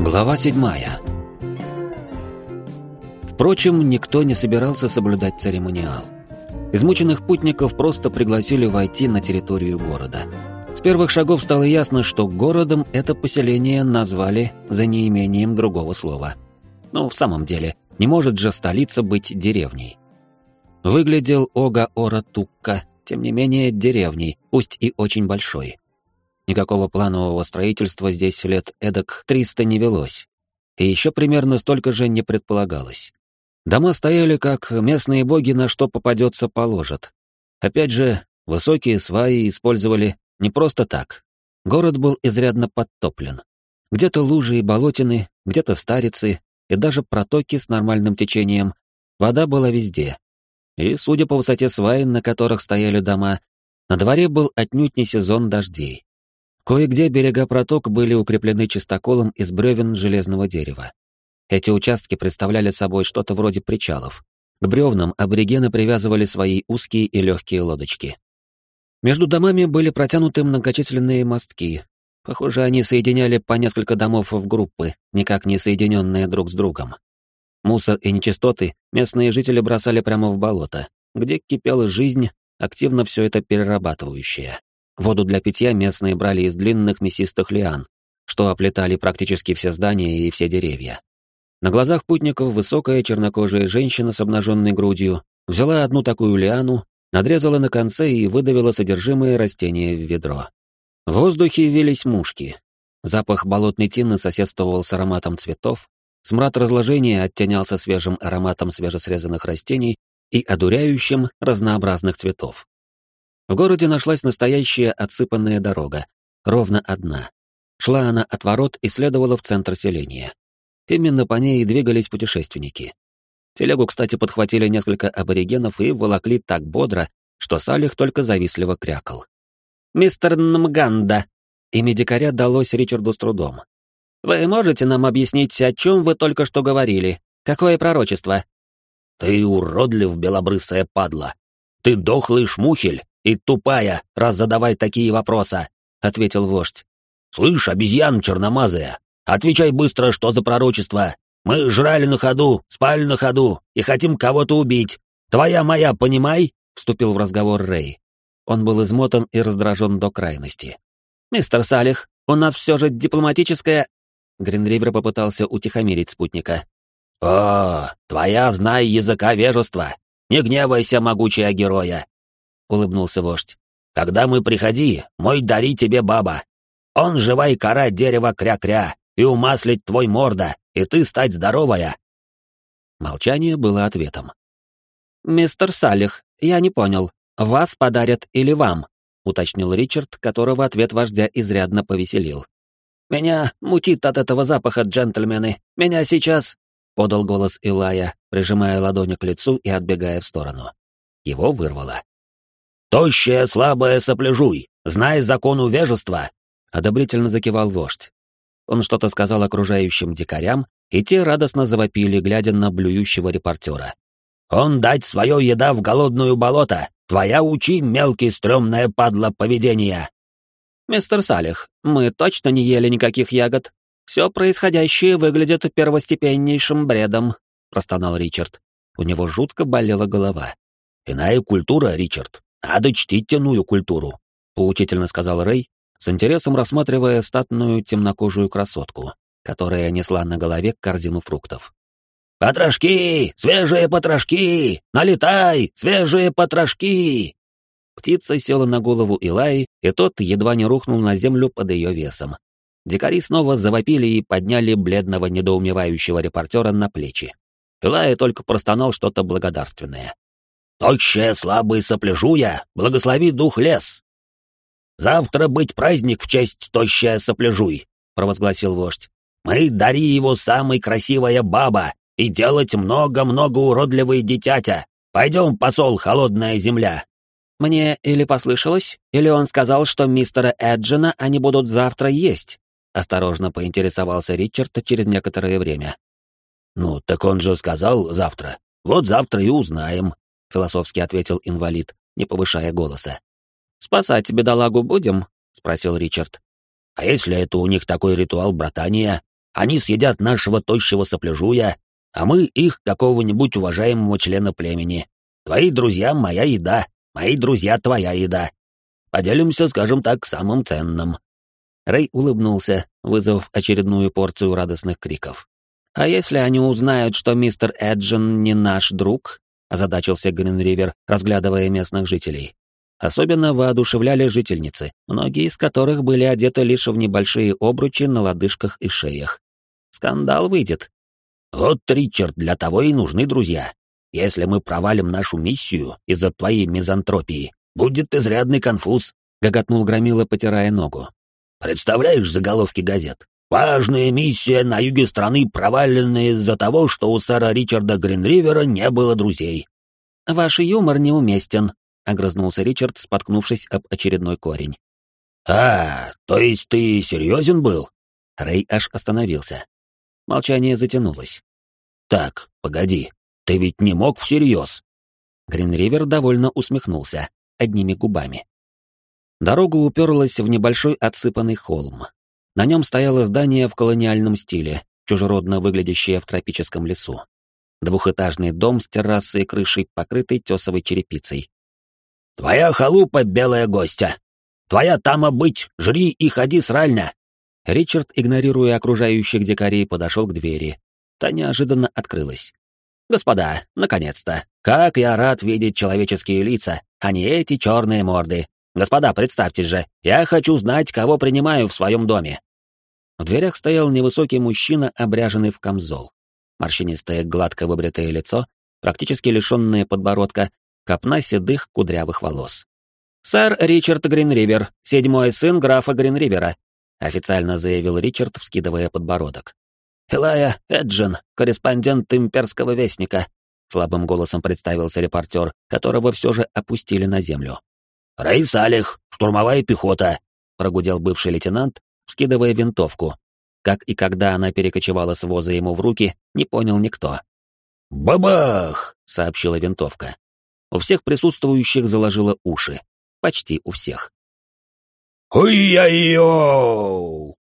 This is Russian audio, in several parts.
Глава седьмая. Впрочем, никто не собирался соблюдать церемониал. Измученных путников просто пригласили войти на территорию города. С первых шагов стало ясно, что городом это поселение назвали за неимением другого слова. Ну, в самом деле, не может же столица быть деревней. Выглядел Ога-Ора-Тукка, тем не менее, деревней, пусть и очень большой. Никакого планового строительства здесь лет эдак 300 не велось. И еще примерно столько же не предполагалось. Дома стояли, как местные боги на что попадется положат. Опять же, высокие сваи использовали не просто так. Город был изрядно подтоплен. Где-то лужи и болотины, где-то старицы, и даже протоки с нормальным течением. Вода была везде. И, судя по высоте сваи, на которых стояли дома, на дворе был отнюдь не сезон дождей. Кое-где берега проток были укреплены чистоколом из бревен железного дерева. Эти участки представляли собой что-то вроде причалов. К бревнам аборигены привязывали свои узкие и легкие лодочки. Между домами были протянуты многочисленные мостки. Похоже, они соединяли по несколько домов в группы, никак не соединенные друг с другом. Мусор и нечистоты местные жители бросали прямо в болото, где кипела жизнь, активно все это перерабатывающая. Воду для питья местные брали из длинных мясистых лиан, что оплетали практически все здания и все деревья. На глазах путников высокая чернокожая женщина с обнаженной грудью взяла одну такую лиану, надрезала на конце и выдавила содержимое растения в ведро. В воздухе вились мушки. Запах болотной тины соседствовал с ароматом цветов, смрад разложения оттенялся свежим ароматом свежесрезанных растений и одуряющим разнообразных цветов. В городе нашлась настоящая отсыпанная дорога, ровно одна. Шла она от ворот и следовала в центр селения. Именно по ней и двигались путешественники. Телегу, кстати, подхватили несколько аборигенов и волокли так бодро, что Салих только завистливо крякал. «Мистер Нмганда!» Имя дикаря далось Ричарду с трудом. «Вы можете нам объяснить, о чем вы только что говорили? Какое пророчество?» «Ты уродлив, белобрысая падла! Ты дохлый шмухель! И тупая, раз задавай такие вопросы», — ответил вождь. «Слышь, обезьян черномазая, отвечай быстро, что за пророчество. Мы жрали на ходу, спали на ходу и хотим кого-то убить. Твоя моя, понимай?» — вступил в разговор Рэй. Он был измотан и раздражен до крайности. «Мистер Салих, у нас все же дипломатическая...» Гринривер попытался утихомирить спутника. «О, твоя знай языка вежества. Не гневайся, могучая героя. — улыбнулся вождь. «Когда мы приходи, мой дари тебе баба. Он живая кора дерева кря-кря, и умаслить твой морда, и ты стать здоровая». Молчание было ответом. «Мистер Салих, я не понял, вас подарят или вам?» — уточнил Ричард, которого ответ вождя изрядно повеселил. «Меня мутит от этого запаха, джентльмены. Меня сейчас...» — подал голос Илая, прижимая ладони к лицу и отбегая в сторону. Его вырвало. «Тощая, слабая сопляжуй! Знай закон увежества!» — одобрительно закивал вождь. Он что-то сказал окружающим дикарям, и те радостно завопили, глядя на блюющего репортера. «Он дать свое еда в голодную болото! Твоя учи, мелкий стрёмное падла поведения!» «Мистер Салих, мы точно не ели никаких ягод. Все происходящее выглядит первостепеннейшим бредом», — простонал Ричард. У него жутко болела голова. «Иная культура, Ричард. «Надо чтить иную культуру», — поучительно сказал Рэй, с интересом рассматривая статную темнокожую красотку, которая несла на голове корзину фруктов. «Потрошки! Свежие потрошки! Налетай! Свежие потрошки!» Птица села на голову Илаи, и тот едва не рухнул на землю под ее весом. Дикари снова завопили и подняли бледного недоумевающего репортера на плечи. Илая только простонал что-то благодарственное. Тощая, слабый сопляжуя, благослови дух лес. Завтра быть праздник в честь тощая сопляжуй, провозгласил вождь. Мы дари его самой красивая баба и делать много-много уродливой дитятя. Пойдем, посол, холодная земля. Мне или послышалось, или он сказал, что мистера Эджина они будут завтра есть. Осторожно поинтересовался Ричард через некоторое время. Ну, так он же сказал завтра. Вот завтра и узнаем, — философски ответил инвалид, не повышая голоса. «Спасать бедолагу будем?» — спросил Ричард. «А если это у них такой ритуал братания? Они съедят нашего тощего сопляжуя, а мы их какого-нибудь уважаемого члена племени. Твои друзья — моя еда, мои друзья — твоя еда. Поделимся, скажем так, самым ценным». Рэй улыбнулся, вызвав очередную порцию радостных криков. «А если они узнают, что мистер Эджин не наш друг?» — озадачился Гринривер, разглядывая местных жителей. Особенно воодушевляли жительницы, многие из которых были одеты лишь в небольшие обручи на лодыжках и шеях. Скандал выйдет. «Вот, Ричард, для того и нужны друзья. Если мы провалим нашу миссию из-за твоей мизантропии, будет изрядный конфуз», — гоготнул Громила, потирая ногу. «Представляешь заголовки газет? Важная миссия на юге страны проваленная из-за того, что у сэра Ричарда Гринривера не было друзей». «Ваш юмор неуместен», — огрызнулся Ричард, споткнувшись об очередной корень. «А, то есть ты серьезен был?» Рэй аж остановился. Молчание затянулось. «Так, погоди, ты ведь не мог всерьез?» Гринривер довольно усмехнулся, одними губами. Дорога уперлась в небольшой отсыпанный холм. На нем стояло здание в колониальном стиле, чужеродно выглядящее в тропическом лесу. Двухэтажный дом с террасой и крышей, покрытый тесовой черепицей. «Твоя халупа, белая гостья! Твоя тама быть, жри и ходи срально!» Ричард, игнорируя окружающих дикарей, подошел к двери. Та неожиданно открылась. «Господа, наконец-то! Как я рад видеть человеческие лица, а не эти черные морды! Господа, представьтесь же, я хочу знать, кого принимаю в своем доме!» В дверях стоял невысокий мужчина, обряженный в камзол. Морщинистое, гладко выбритое лицо, практически лишенное подбородка, копна седых кудрявых волос. «Сэр Ричард Гринривер, седьмой сын графа Гринривера», официально заявил Ричард, вскидывая подбородок. «Элая Эджин, корреспондент имперского вестника», слабым голосом представился репортер, которого все же опустили на землю. «Рэй Салих, штурмовая пехота», прогудел бывший лейтенант, вскидывая винтовку. Как и когда она перекочевала с воза ему в руки, не понял никто. «Бабах!» — сообщила винтовка. У всех присутствующих заложило уши. Почти у всех. «Ой-яй-йоу!»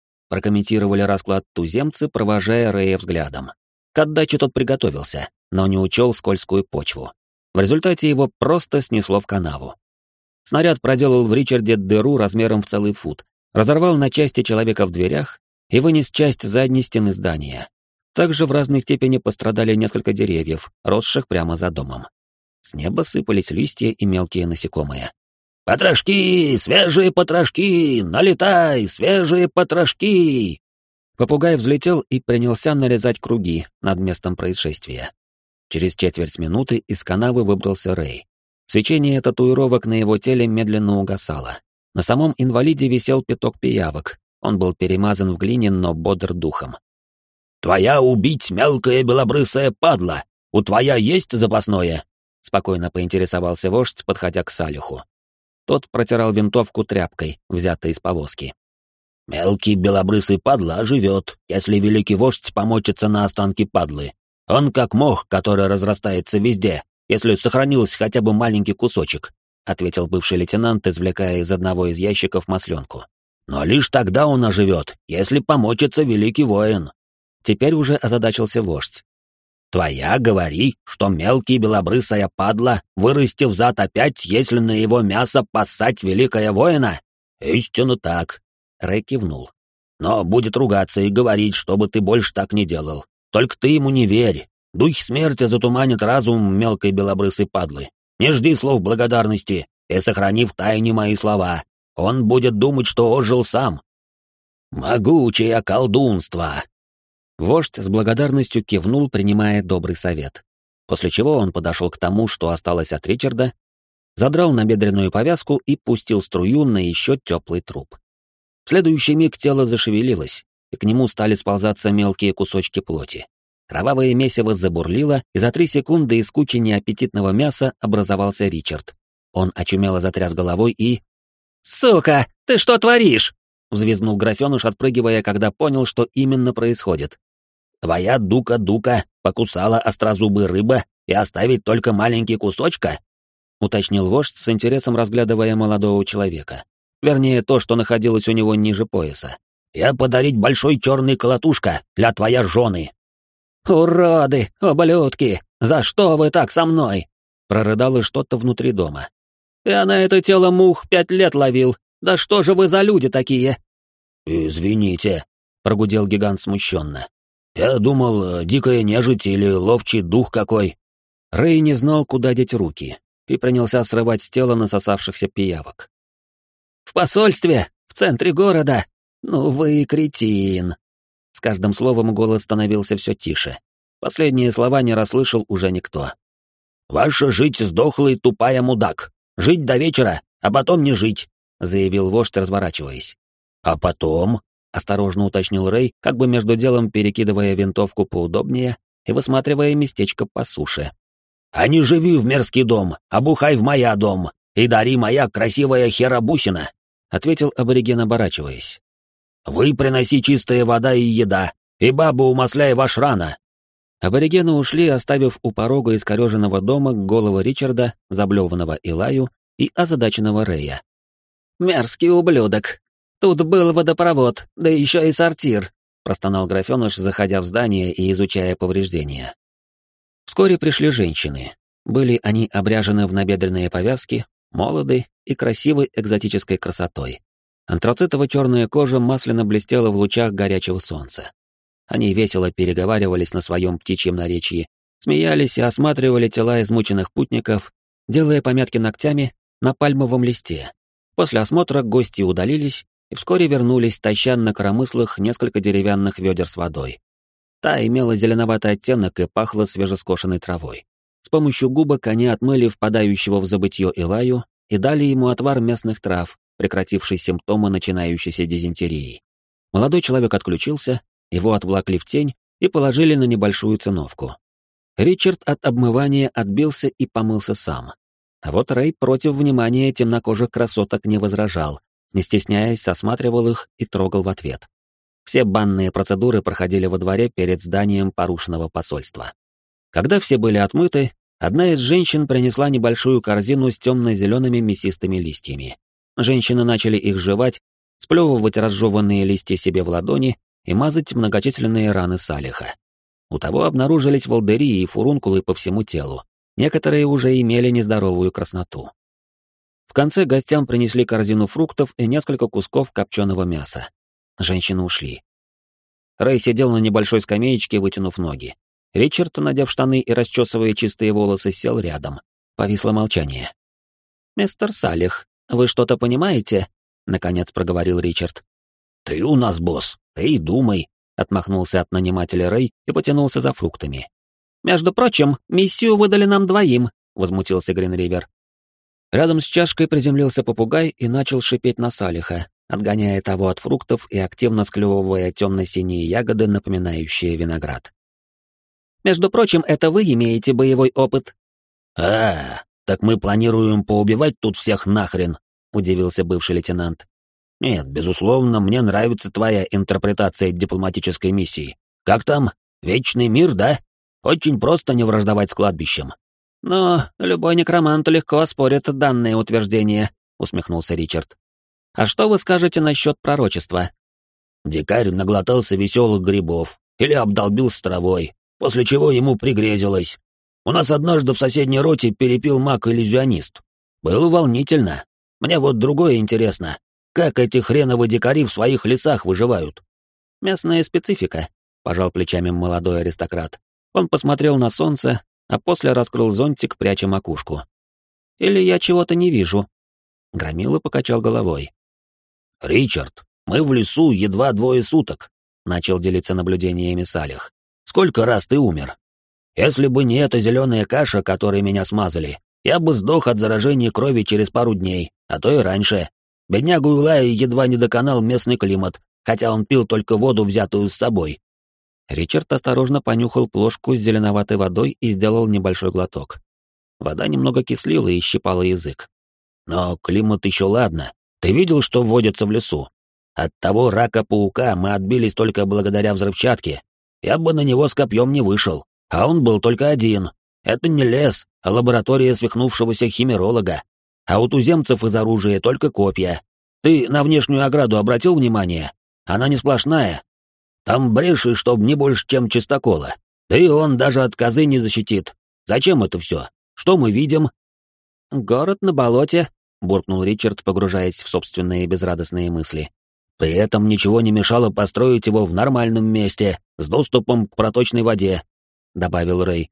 — прокомментировали расклад туземцы, провожая Рэя взглядом. К отдаче тот приготовился, но не учел скользкую почву. В результате его просто снесло в канаву. Снаряд проделал в Ричарде дыру размером в целый фут, разорвал на части человека в дверях и вынес часть задней стены здания. Также в разной степени пострадали несколько деревьев, росших прямо за домом. С неба сыпались листья и мелкие насекомые. «Потрошки! Свежие потрошки! Налетай! Свежие потрошки!» Попугай взлетел и принялся нарезать круги над местом происшествия. Через четверть минуты из канавы выбрался Рэй. Свечение татуировок на его теле медленно угасало. На самом инвалиде висел пяток пиявок. Он был перемазан в глине, но бодр духом. «Твоя убить мелкая белобрысая падла! У твоя есть запасное?» Спокойно поинтересовался вождь, подходя к Салиху. Тот протирал винтовку тряпкой, взятой из повозки. «Мелкий белобрысый падла живет, если великий вождь помочится на останки падлы. Он как мох, который разрастается везде, если сохранился хотя бы маленький кусочек ответил бывший лейтенант, извлекая из одного из ящиков масленку. Но лишь тогда он оживет, если помочится великий воин. Теперь уже озадачился вождь. Твоя говори, что мелкий белобрысая падла, вырастив зад опять, если на его мясо поссать великая воина? Истинно так. Рэй кивнул. Но будет ругаться и говорить, чтобы ты больше так не делал. Только ты ему не верь. Дух смерти затуманит разум мелкой белобрысой падлы. Не жди слов благодарности и сохрани в тайне мои слова. Он будет думать, что ожил сам. Могучее колдунство!» Вождь с благодарностью кивнул, принимая добрый совет. После чего он подошел к тому, что осталось от Ричарда, задрал набедренную повязку и пустил струю на еще теплый труп. В следующий миг тело зашевелилось, и к нему стали сползаться мелкие кусочки плоти. Кровавое месиво забурлило, и за три секунды из кучи неаппетитного мяса образовался Ричард. Он очумело затряс головой и... «Сука, ты что творишь?» — взвизгнул графеныш, отпрыгивая, когда понял, что именно происходит. «Твоя дука-дука покусала острозубый рыба и оставить только маленький кусочка?» — уточнил вождь с интересом, разглядывая молодого человека. Вернее, то, что находилось у него ниже пояса. я подарить большой черный колотушка для твоя жены». «Уроды, ублюдки! За что вы так со мной?» Прорыдало что-то внутри дома. «Я на это тело мух пять лет ловил. Да что же вы за люди такие?» «Извините», — прогудел гигант смущенно. «Я думал, дикая нежить или ловчий дух какой». Рэй не знал, куда деть руки, и принялся срывать с тела насосавшихся пиявок. «В посольстве, в центре города. Ну вы кретин!» С каждым словом голос становился все тише. Последние слова не расслышал уже никто. «Ваша жить сдохлый тупая мудак. Жить до вечера, а потом не жить», — заявил вождь, разворачиваясь. «А потом?» — осторожно уточнил Рэй, как бы между делом перекидывая винтовку поудобнее и высматривая местечко по суше. «А не живи в мерзкий дом, а бухай в моя дом, и дари моя красивая херабусина», — ответил абориген, оборачиваясь. «Вы приноси чистая вода и еда, и бабу умасляй ваш рано». Аборигены ушли, оставив у порога искореженного дома голову Ричарда, заблеванного Илаю и озадаченного Рэя. «Мерзкий ублюдок. Тут был водопровод, да еще и сортир», — простонал графеныш, заходя в здание и изучая повреждения. Вскоре пришли женщины. Были они обряжены в набедренные повязки, молоды и красивой экзотической красотой. Антрацитово-черная кожа масляно блестела в лучах горячего солнца. Они весело переговаривались на своем птичьем наречии, смеялись и осматривали тела измученных путников, делая пометки ногтями на пальмовом листе. После осмотра гости удалились и вскоре вернулись, таща на коромыслах несколько деревянных ведер с водой. Та имела зеленоватый оттенок и пахла свежескошенной травой. С помощью губок они отмыли впадающего в забытье Илаю и дали ему отвар местных трав, прекративший симптомы начинающейся дизентерии. Молодой человек отключился, его отвлакли в тень и положили на небольшую циновку. Ричард от обмывания отбился и помылся сам. А вот Рэй против внимания темнокожих красоток не возражал, не стесняясь, осматривал их и трогал в ответ. Все банные процедуры проходили во дворе перед зданием порушенного посольства. Когда все были отмыты, одна из женщин принесла небольшую корзину с темно-зелеными мясистыми листьями. Женщины начали их жевать, сплевывать разжеванные листья себе в ладони и мазать многочисленные раны Салиха. У того обнаружились волдыри и фурункулы по всему телу. Некоторые уже имели нездоровую красноту. В конце гостям принесли корзину фруктов и несколько кусков копченого мяса. Женщины ушли. Рэй сидел на небольшой скамеечке, вытянув ноги. Ричард, надев штаны и расчесывая чистые волосы, сел рядом. Повисло молчание. «Мистер Салих, вы что-то понимаете?» — наконец проговорил Ричард. «Ты у нас босс, ты и думай», — отмахнулся от нанимателя Рэй и потянулся за фруктами. «Между прочим, миссию выдали нам двоим», — возмутился Гринривер. Рядом с чашкой приземлился попугай и начал шипеть на Салиха, отгоняя того от фруктов и активно склевывая темно-синие ягоды, напоминающие виноград. «Между прочим, это вы имеете боевой опыт». «А, так мы планируем поубивать тут всех нахрен», — удивился бывший лейтенант. «Нет, безусловно, мне нравится твоя интерпретация дипломатической миссии. Как там? Вечный мир, да? Очень просто не враждовать с кладбищем». «Но любой некромант легко оспорит данное утверждение», — усмехнулся Ричард. А что вы скажете насчет пророчества? Дикарь наглотался веселых грибов или обдолбил с травой, после чего ему пригрезилось. У нас однажды в соседней роте перепил маг-иллюзионист. Было волнительно. Мне вот другое интересно. Как эти хреновы дикари в своих лесах выживают? Местная специфика, пожал плечами молодой аристократ. Он посмотрел на солнце, а после раскрыл зонтик, пряча макушку. Или я чего-то не вижу? Громила покачал головой. «Ричард, мы в лесу едва двое суток», — начал делиться наблюдениями Салих. «Сколько раз ты умер? Если бы не эта зеленая каша, которой меня смазали, я бы сдох от заражения крови через пару дней, а то и раньше. Беднягу Улая едва не доконал местный климат, хотя он пил только воду, взятую с собой». Ричард осторожно понюхал плошку с зеленоватой водой и сделал небольшой глоток. Вода немного кислила и щипала язык. «Но климат еще ладно. Ты видел, что вводится в лесу? От того рака-паука мы отбились только благодаря взрывчатке. Я бы на него с копьем не вышел, а он был только один. Это не лес, а лаборатория свихнувшегося химеролога. А у туземцев из оружия только копья. Ты на внешнюю ограду обратил внимание? она не сплошная. Там бреши, чтоб не больше, чем чистокола. Да и он даже от козы не защитит. Зачем это все? Что мы видим?» «Город на болоте», — буркнул Ричард, погружаясь в собственные безрадостные мысли. «При этом ничего не мешало построить его в нормальном месте, с доступом к проточной воде», — добавил Рэй.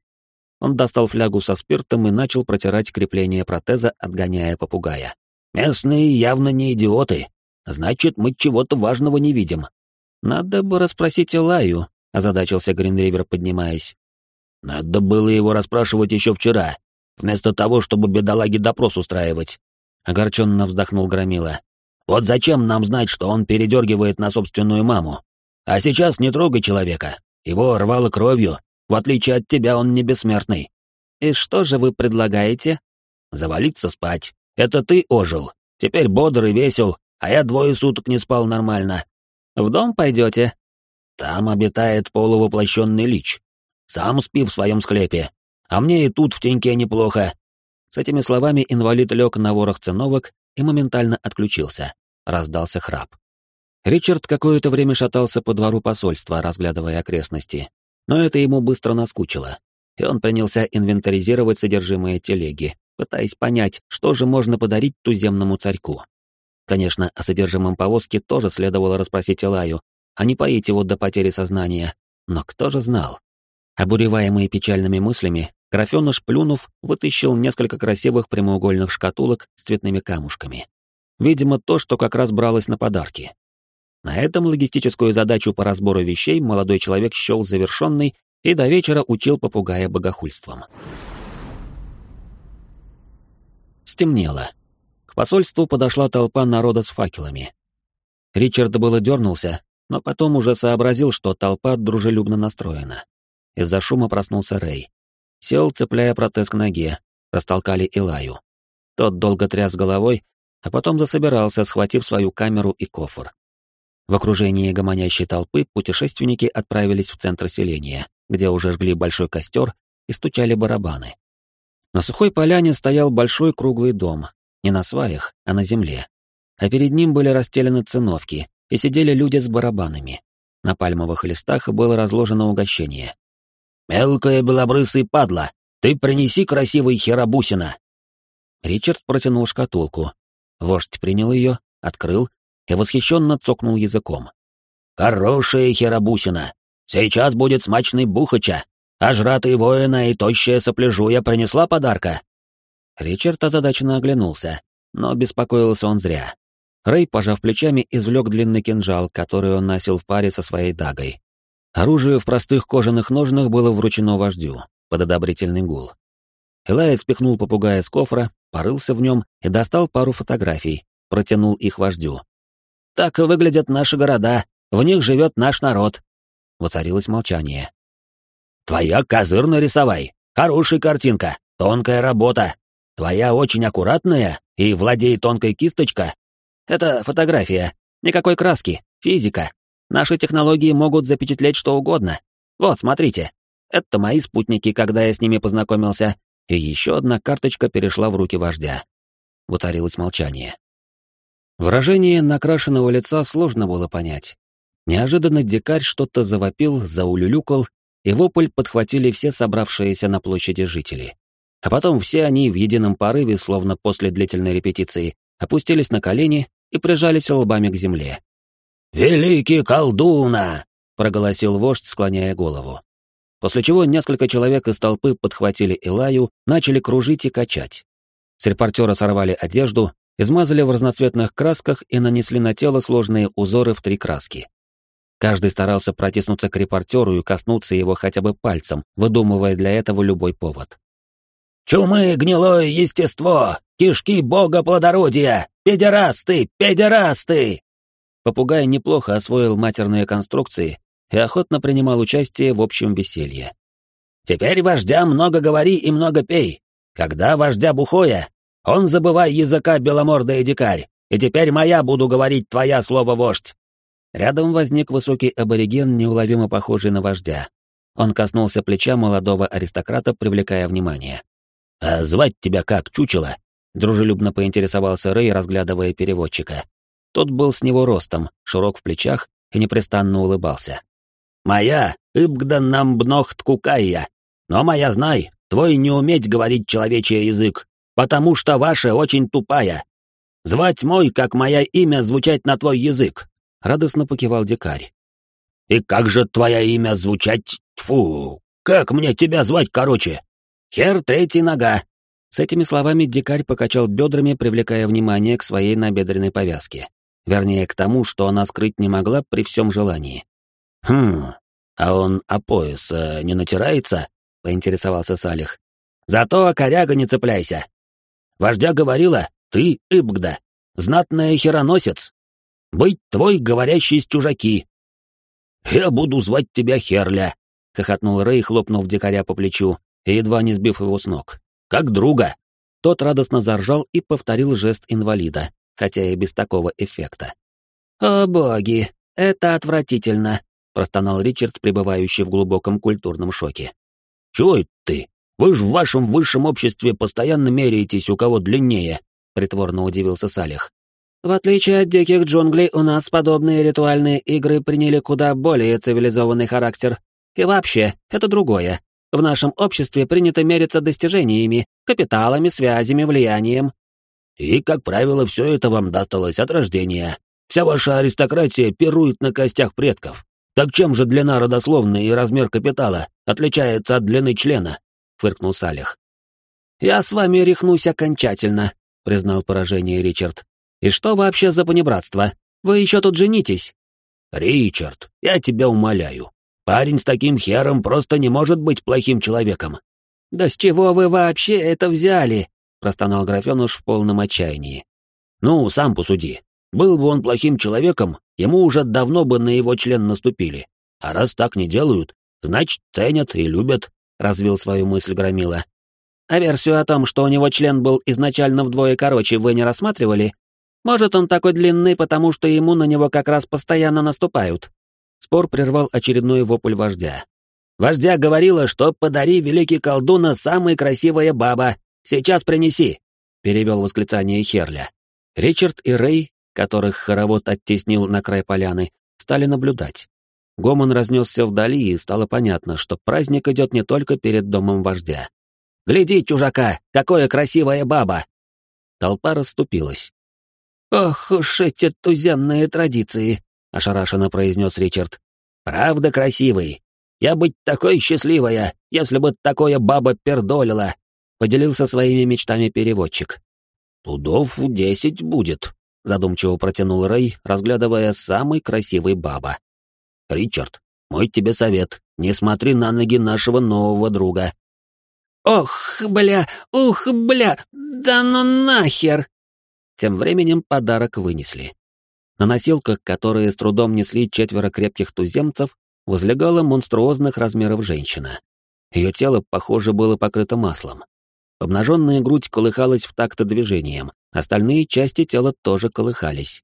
Он достал флягу со спиртом и начал протирать крепление протеза, отгоняя попугая. «Местные явно не идиоты. Значит, мы чего-то важного не видим». «Надо бы расспросить Элаю», — озадачился Гринривер, поднимаясь. «Надо было его расспрашивать еще вчера, вместо того, чтобы бедолаге допрос устраивать», — огорченно вздохнул Громила. «Вот зачем нам знать, что он передергивает на собственную маму? А сейчас не трогай человека. Его рвало кровью, в отличие от тебя, он не бессмертный. И что же вы предлагаете? Завалиться спать. Это ты ожил. Теперь бодр и весел, а я двое суток не спал нормально. В дом пойдете? Там обитает полувоплощенный лич. Сам спи в своем склепе. А мне и тут в теньке неплохо. С этими словами инвалид лег на ворох циновок и моментально отключился. Раздался храп. Ричард какое-то время шатался по двору посольства, разглядывая окрестности, но это ему быстро наскучило, и он принялся инвентаризировать содержимое телеги, пытаясь понять, что же можно подарить туземному царьку. Конечно, о содержимом повозки тоже следовало расспросить Элаю, а не поить его до потери сознания, но кто же знал? Обуреваемый печальными мыслями, графёныш Плюнув вытащил несколько красивых прямоугольных шкатулок с цветными камушками. Видимо, то, что как раз бралось на подарки. На этом логистическую задачу по разбору вещей молодой человек счел завершенной и до вечера учил попугая богохульством. Стемнело. К посольству подошла толпа народа с факелами. Ричард было дернулся, но потом уже сообразил, что толпа дружелюбно настроена. Из-за шума проснулся Рэй. Сел, цепляя протез к ноге, растолкали Илаю. Тот долго тряс головой, а потом засобирался, схватив свою камеру и кофр. В окружении гомонящей толпы путешественники отправились в центр селения, где уже жгли большой костер и стучали барабаны. На сухой поляне стоял большой круглый дом, не на сваях, а на земле. А перед ним были расстелены циновки, и сидели люди с барабанами. На пальмовых листах было разложено угощение. «Мелкая белобрысый падла, ты принеси красивый херабусина!» Ричард протянул шкатулку. Вождь принял ее, открыл и восхищенно цокнул языком. «Хорошая херабусина! Сейчас будет смачный бухача, а жратый воина и тощая сопляжуя принесла подарка!» Ричард озадаченно оглянулся, но беспокоился он зря. Рэй, пожав плечами, извлек длинный кинжал, который он носил в паре со своей дагой. Оружие в простых кожаных ножнах было вручено вождю, под одобрительный гул. Элайт спихнул попугая с кофра, порылся в нем и достал пару фотографий, протянул их вождю. Так выглядят наши города, в них живет наш народ. Воцарилось молчание. Твоя козыр нарисовай. Хорошая картинка, тонкая работа. Твоя очень аккуратная и владеет тонкой кисточка. Это фотография. Никакой краски. Физика. Наши технологии могут запечатлеть что угодно. Вот, смотрите. Это мои спутники, когда я с ними познакомился. И еще одна карточка перешла в руки вождя. Воцарилось молчание. Выражение накрашенного лица сложно было понять. Неожиданно дикарь что-то завопил, заулюлюкал, и вопль подхватили все собравшиеся на площади жители. А потом все они в едином порыве, словно после длительной репетиции, опустились на колени и прижались лбами к земле. «Великий колдуна!» — проголосил вождь, склоняя голову. После чего несколько человек из толпы подхватили Илаю, начали кружить и качать. С репортера сорвали одежду, измазали в разноцветных красках и нанесли на тело сложные узоры в три краски. Каждый старался протиснуться к репортеру и коснуться его хотя бы пальцем, выдумывая для этого любой повод. «Чумы, гнилое естество! Кишки бога плодородия! Педерасты! Педерасты!» Попугай неплохо освоил матерные конструкции и охотно принимал участие в общем веселье. «Теперь вождя много говори и много пей. Когда вождя бухое, он забывай языка беломордая дикарь, и теперь моя буду говорить твоя слово вождь. Рядом возник высокий абориген, неуловимо похожий на вождя. Он коснулся плеча молодого аристократа, привлекая внимание. «А звать тебя как, чучело?» — дружелюбно поинтересовался Рэй, разглядывая переводчика. Тот был с него ростом, широк в плечах и непрестанно улыбался. «Моя Ибгдан нам кукая, но моя знай, твой не уметь говорить человечий язык, потому что ваша очень тупая. Звать мой, как моя имя, звучать на твой язык», — радостно покивал дикарь. «И как же твое имя звучать? Фу, как мне тебя звать, короче? Хер третий нога, с этими словами дикарь покачал бедрами, привлекая внимание к своей набедренной повязке. Вернее, к тому, что она скрыть не могла при всем желании. «Хм, а он о пояс э, не натирается?» — поинтересовался Салих. «Зато коряга не цепляйся. Вождя говорила, ты, Ибгда, знатная хероносец. Быть твой говорящий с чужаки». «Я буду звать тебя Херля», — хохотнул Рэй, хлопнув дикаря по плечу едва не сбив его с ног. Как друга!» Тот радостно заржал и повторил жест инвалида, хотя и без такого эффекта. «О боги, это отвратительно!» — простонал Ричард, пребывающий в глубоком культурном шоке. «Чего это ты? Вы же в вашем высшем обществе постоянно меряетесь, у кого длиннее!» — притворно удивился Салих. «В отличие от диких джунглей, у нас подобные ритуальные игры приняли куда более цивилизованный характер. И вообще, это другое. В нашем обществе принято мериться достижениями, капиталами, связями, влиянием. И, как правило, все это вам досталось от рождения. Вся ваша аристократия пирует на костях предков. Так чем же длина родословной и размер капитала отличается от длины члена? Фыркнул Салих. Я с вами рехнусь окончательно, признал поражение Ричард. И что вообще за понебратство? Вы еще тут женитесь? Ричард, я тебя умоляю, Парень с таким хером просто не может быть плохим человеком. «Да с чего вы вообще это взяли?» — простонал графеныш в полном отчаянии. «Ну, сам посуди. Был бы он плохим человеком, ему уже давно бы на его член наступили. А раз так не делают, значит, ценят и любят», — развил свою мысль Громила. «А версию о том, что у него член был изначально вдвое короче, вы не рассматривали? Может, он такой длинный, потому что ему на него как раз постоянно наступают?» Спор прервал очередной вопль вождя. «Вождя говорила, что подари великий колдуна самая красивая баба. Сейчас принеси!» — перевел восклицание Херля. Ричард и Рэй, которых хоровод оттеснил на край поляны, стали наблюдать. Гомон разнесся вдали, и стало понятно, что праздник идет не только перед домом вождя. «Гляди, чужака, какая красивая баба!» Толпа расступилась. «Ох уж эти туземные традиции!» — ошарашенно произнес Ричард. «Правда красивый. Я быть такой счастливая, если бы такое баба пердолила», — поделился своими мечтами переводчик. «Тудов десять будет», — задумчиво протянул Рэй, разглядывая самый красивый баба. «Ричард, мой тебе совет, не смотри на ноги нашего нового друга». «Ох, бля, ух, бля, да ну нахер!» Тем временем подарок вынесли. На носилках, которые с трудом несли четверо крепких туземцев, возлегала монструозных размеров женщина. Ее тело, похоже, было покрыто маслом. Обнаженная грудь колыхалась в такт движением, остальные части тела тоже колыхались.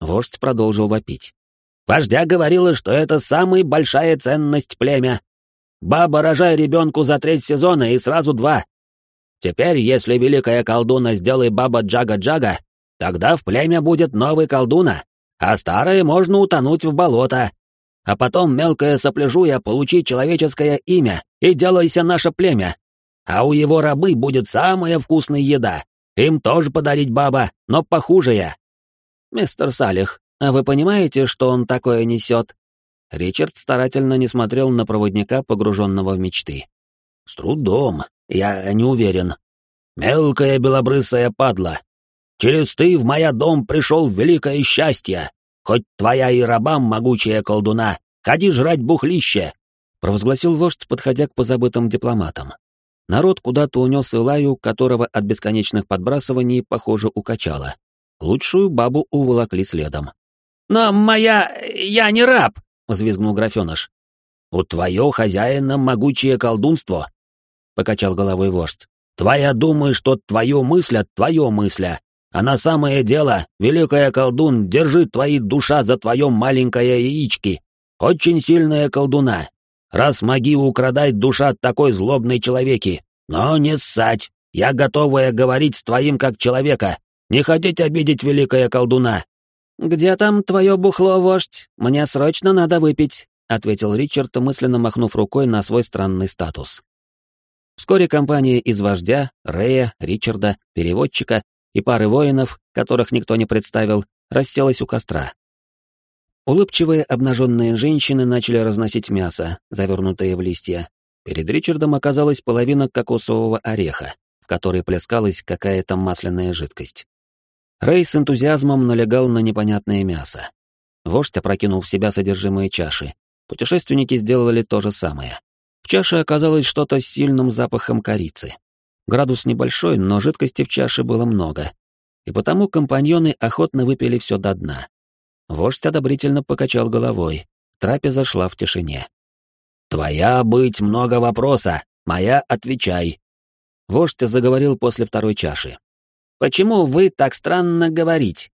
Вождь продолжил вопить. «Вождя говорила, что это самая большая ценность племя. Баба, рожай ребенку за треть сезона и сразу два. Теперь, если великая колдуна сделай баба Джага-Джага, тогда в племя будет новый колдуна, а старое можно утонуть в болото. А потом мелкое сопляжуя получи человеческое имя и делайся наше племя. А у его рабы будет самая вкусная еда. Им тоже подарить баба, но похуже Мистер Салих, а вы понимаете, что он такое несет? Ричард старательно не смотрел на проводника, погруженного в мечты. С трудом, я не уверен. Мелкая белобрысая падла, Через ты в моя дом пришел великое счастье. Хоть твоя и рабам могучая колдуна, ходи жрать бухлище!» — провозгласил вождь, подходя к позабытым дипломатам. Народ куда-то унес Илаю, которого от бесконечных подбрасываний, похоже, укачало. Лучшую бабу уволокли следом. «Но моя... я не раб!» — взвизгнул графеныш. «У твое хозяина могучее колдунство!» — покачал головой вождь. «Твоя думай, что твое мысля, твое мысля, а на самое дело, великая колдун, держи твои душа за твоем маленькое яички. Очень сильная колдуна. Раз моги украдать душа такой злобной человеки. Но не ссать. Я готовая говорить с твоим как человека. Не хотеть обидеть великая колдуна. «Где там твое бухло, вождь? Мне срочно надо выпить», — ответил Ричард, мысленно махнув рукой на свой странный статус. Вскоре компания из вождя, Рея, Ричарда, переводчика и пары воинов, которых никто не представил, расселась у костра. Улыбчивые обнаженные женщины начали разносить мясо, завернутое в листья. Перед Ричардом оказалась половина кокосового ореха, в которой плескалась какая-то масляная жидкость. Рэй с энтузиазмом налегал на непонятное мясо. Вождь опрокинул в себя содержимое чаши. Путешественники сделали то же самое. В чаше оказалось что-то с сильным запахом корицы. Градус небольшой, но жидкости в чаше было много. И потому компаньоны охотно выпили все до дна. Вождь одобрительно покачал головой. Трапеза шла в тишине. «Твоя быть много вопроса, моя отвечай». Вождь заговорил после второй чаши. «Почему вы так странно говорить?»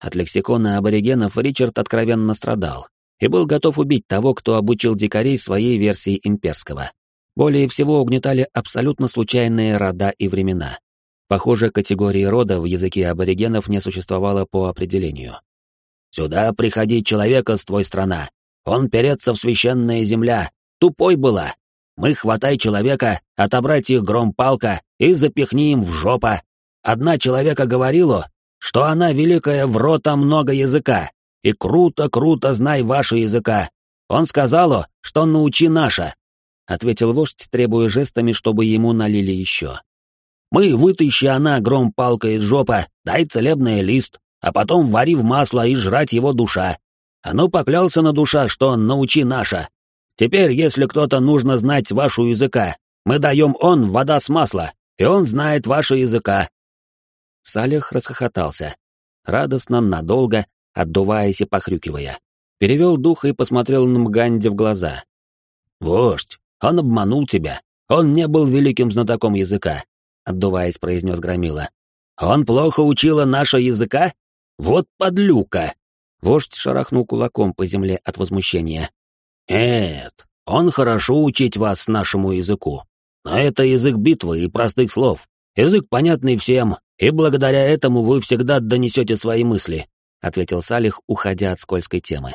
От лексикона аборигенов Ричард откровенно страдал и был готов убить того, кто обучил дикарей своей версии имперского. Более всего угнетали абсолютно случайные рода и времена. Похоже, категории рода в языке аборигенов не существовало по определению. «Сюда приходи человека с твой страна. Он переться в священная земля. Тупой была. Мы хватай человека, отобрать их гром палка и запихни им в жопа. Одна человека говорила, что она великая в рота много языка, и круто-круто знай ваши языка. Он сказал, что научи наша», — ответил вождь, требуя жестами, чтобы ему налили еще. «Мы вытащи она гром палкой из жопа, дай целебный лист, а потом вари в масло и жрать его душа. А ну поклялся на душа, что научи наша. Теперь, если кто-то нужно знать вашу языка, мы даем он вода с масла, и он знает ваши языка». Салих расхохотался. Радостно, надолго, отдуваясь и похрюкивая. Перевел дух и посмотрел на Мганди в глаза. «Вождь, он обманул тебя. Он не был великим знатоком языка», — отдуваясь, произнес Громила. «Он плохо учила нашего языка? Вот подлюка!» Вождь шарахнул кулаком по земле от возмущения. «Нет, он хорошо учить вас нашему языку. Но это язык битвы и простых слов. Язык понятный всем, и благодаря этому вы всегда донесете свои мысли. — ответил Салих, уходя от скользкой темы.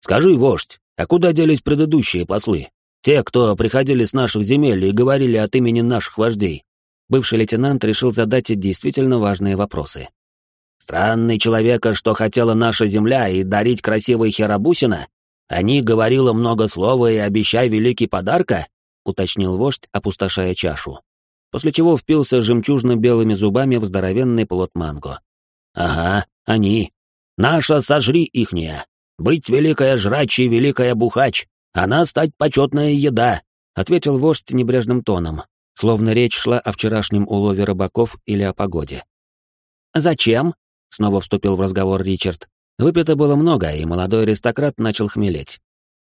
«Скажи, вождь, а куда делись предыдущие послы? Те, кто приходили с наших земель и говорили от имени наших вождей?» Бывший лейтенант решил задать действительно важные вопросы. «Странный человека, что хотела наша земля и дарить красивой херабусина? Они говорила много слова и обещай великий подарка?» — уточнил вождь, опустошая чашу. После чего впился жемчужно-белыми зубами в здоровенный плод манго. «Ага, они. Наша сожри ихняя. Быть великая жрач и великая бухач, она стать почетная еда», — ответил вождь небрежным тоном, словно речь шла о вчерашнем улове рыбаков или о погоде. «Зачем?» — снова вступил в разговор Ричард. Выпито было много, и молодой аристократ начал хмелеть.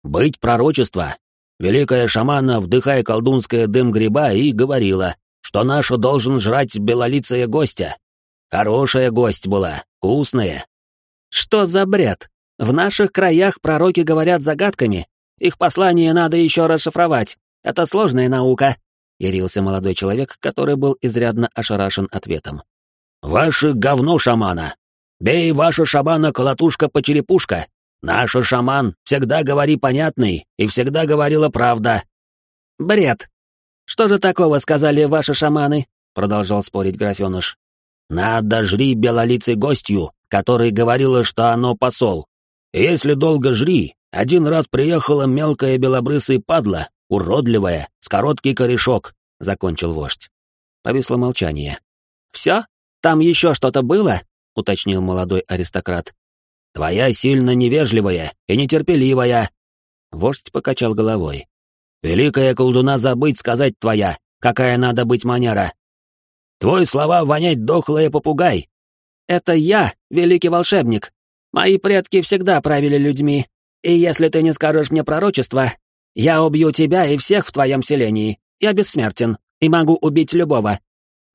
«Быть пророчество. Великая шамана, вдыхая колдунское дым гриба, и говорила, что наша должен жрать белолицая гостя. Хорошая гость была, вкусная, что за бред? В наших краях пророки говорят загадками. Их послание надо еще расшифровать. Это сложная наука», — ярился молодой человек, который был изрядно ошарашен ответом. «Ваше говно шамана! Бей ваша шамана колотушка-почерепушка! Наша шаман всегда говори понятный и всегда говорила правда!» «Бред! Что же такого сказали ваши шаманы?» — продолжал спорить графеныш. «Надо жри белолицей гостью, которой говорила, что оно посол. если долго жри, один раз приехала мелкая белобрысая падла, уродливая, с короткий корешок, — закончил вождь. Повисло молчание. «Все? Там еще что-то было?» — уточнил молодой аристократ. «Твоя сильно невежливая и нетерпеливая». Вождь покачал головой. «Великая колдуна забыть сказать твоя, какая надо быть манера. Твой слова вонять дохлая попугай, это я, великий волшебник. Мои предки всегда правили людьми. И если ты не скажешь мне пророчество, я убью тебя и всех в твоем селении. Я бессмертен и могу убить любого».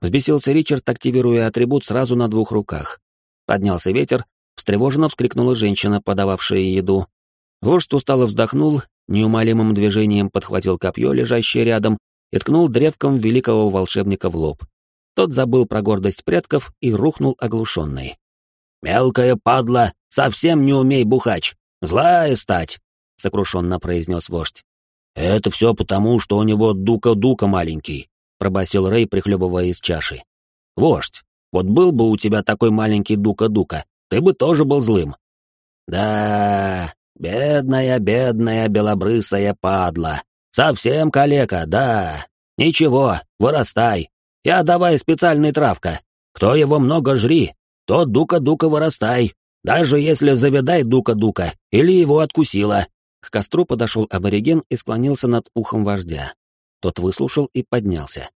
Взбесился Ричард, активируя атрибут сразу на двух руках. Поднялся ветер, встревоженно вскрикнула женщина, подававшая еду. Вождь устало вздохнул, неумолимым движением подхватил копье, лежащее рядом, и ткнул древком великого волшебника в лоб. Тот забыл про гордость предков и рухнул оглушенный. «Мелкая падла, Совсем не умей бухач. Злая стать!» — сокрушенно произнес вождь. «Это все потому, что у него дука-дука маленький», — пробасил Рэй, прихлебывая из чаши. «Вождь, вот был бы у тебя такой маленький дука-дука, ты бы тоже был злым». «Да, бедная, бедная белобрысая падла. Совсем калека, да. Ничего, вырастай. Я давай специальный травка. Кто его много жри, то дука-дука вырастай. Даже если заведай дука-дука или его откусила». К костру подошел абориген и склонился над ухом вождя. Тот выслушал и поднялся.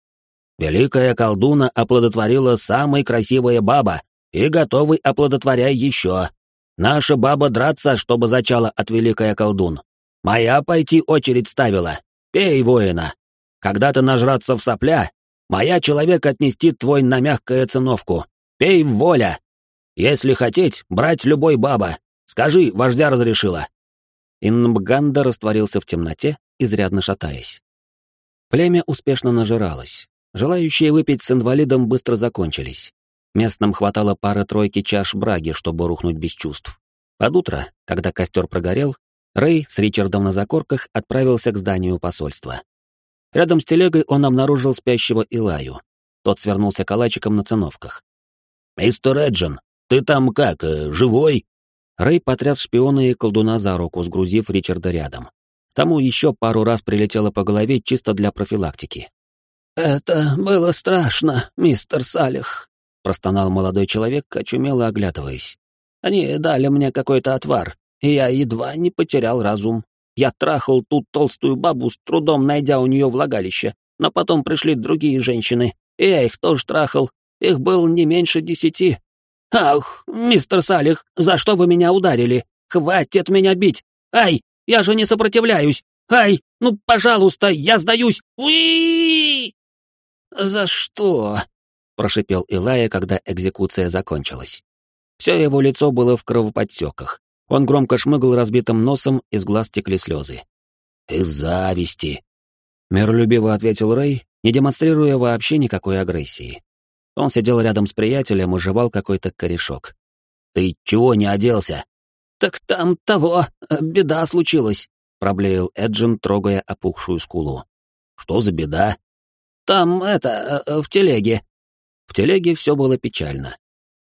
«Великая колдуна оплодотворила самая красивая баба, и готовый оплодотворяй еще. Наша баба драться, чтобы зачала от великая колдун. Моя пойти очередь ставила. Пей, воина. Когда ты нажраться в сопля, моя человек отнести твой на мягкая циновку. Пей воля. Если хотеть, брать любой баба. Скажи, вождя разрешила. Иннбганда растворился в темноте, изрядно шатаясь. Племя успешно нажиралось. Желающие выпить с инвалидом быстро закончились. Местным хватало пары-тройки чаш браги, чтобы рухнуть без чувств. Под утро, когда костер прогорел, Рэй с Ричардом на закорках отправился к зданию посольства. Рядом с телегой он обнаружил спящего Илаю. Тот свернулся калачиком на циновках. «Мистер Эджин, ты там как, э, живой?» Рэй потряс шпиона и колдуна за руку, сгрузив Ричарда рядом. Тому еще пару раз прилетело по голове чисто для профилактики. «Это было страшно, мистер Салих», — простонал молодой человек, очумело оглядываясь. «Они дали мне какой-то отвар, и я едва не потерял разум. Я трахал ту толстую бабу, с трудом найдя у нее влагалище, но потом пришли другие женщины, и я их тоже трахал. Их было не меньше десяти. Ах, мистер Салих, за что вы меня ударили? Хватит меня бить! Ай, я же не сопротивляюсь! Ай, ну, пожалуйста, я сдаюсь! Уи! За что? Прошипел Илая, когда экзекуция закончилась. Все его лицо было в кровоподтеках. Он громко шмыгал разбитым носом, из глаз текли слезы. «Из зависти», — миролюбиво ответил Рэй, не демонстрируя вообще никакой агрессии. Он сидел рядом с приятелем и жевал какой-то корешок. «Ты чего не оделся?» «Так там того, беда случилась», — проблеял Эджин, трогая опухшую скулу. «Что за беда?» «Там это, в телеге», в телеге все было печально.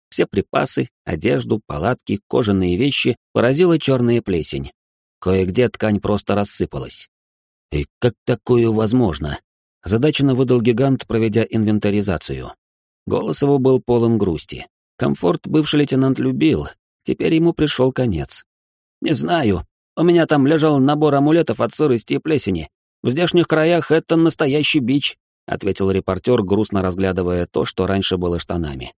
Все припасы, одежду, палатки, кожаные вещи поразила черная плесень. Кое-где ткань просто рассыпалась. «И как такое возможно?» Задачно выдал гигант, проведя инвентаризацию. Голос его был полон грусти. Комфорт бывший лейтенант любил, теперь ему пришел конец. «Не знаю. У меня там лежал набор амулетов от сырости и плесени. В здешних краях это настоящий бич. — ответил репортер, грустно разглядывая то, что раньше было штанами.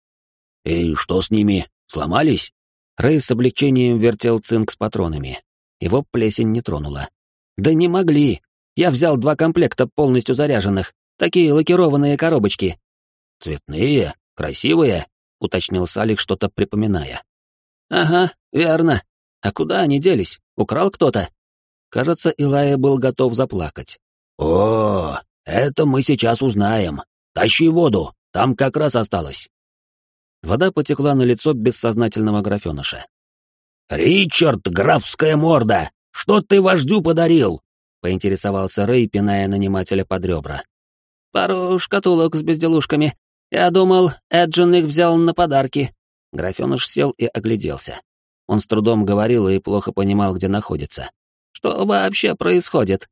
«И что с ними? Сломались?» Рэй с облегчением вертел цинк с патронами. Его плесень не тронула. «Да не могли! Я взял два комплекта полностью заряженных, такие лакированные коробочки». «Цветные? Красивые?» — уточнил Салик, что-то припоминая. «Ага, верно. А куда они делись? Украл кто-то?» Кажется, Илая был готов заплакать. «О, «Это мы сейчас узнаем. Тащи воду, там как раз осталось». Вода потекла на лицо бессознательного графеныша. «Ричард, графская морда! Что ты вождю подарил?» — поинтересовался Рэй, пиная нанимателя под ребра. «Пару шкатулок с безделушками. Я думал, Эджин их взял на подарки». Графеныш сел и огляделся. Он с трудом говорил и плохо понимал, где находится. «Что вообще происходит?»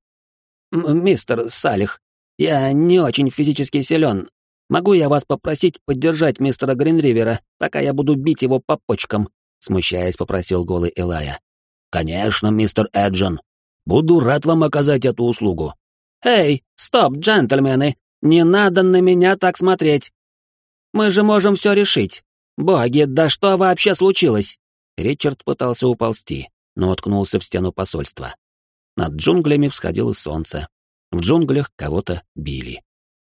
«Мистер Салих, я не очень физически силен. Могу я вас попросить поддержать мистера Гринривера, пока я буду бить его по почкам?» Смущаясь, попросил голый Элая. «Конечно, мистер Эджин. Буду рад вам оказать эту услугу». «Эй, стоп, джентльмены! Не надо на меня так смотреть! Мы же можем все решить. Боги, да что вообще случилось?» Ричард пытался уползти, но уткнулся в стену посольства. Над джунглями всходило солнце, в джунглях кого-то били.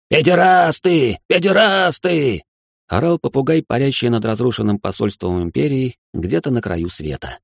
«Педерасты! Педерасты!» Орал попугай, парящий над разрушенным посольством империи, где-то на краю света.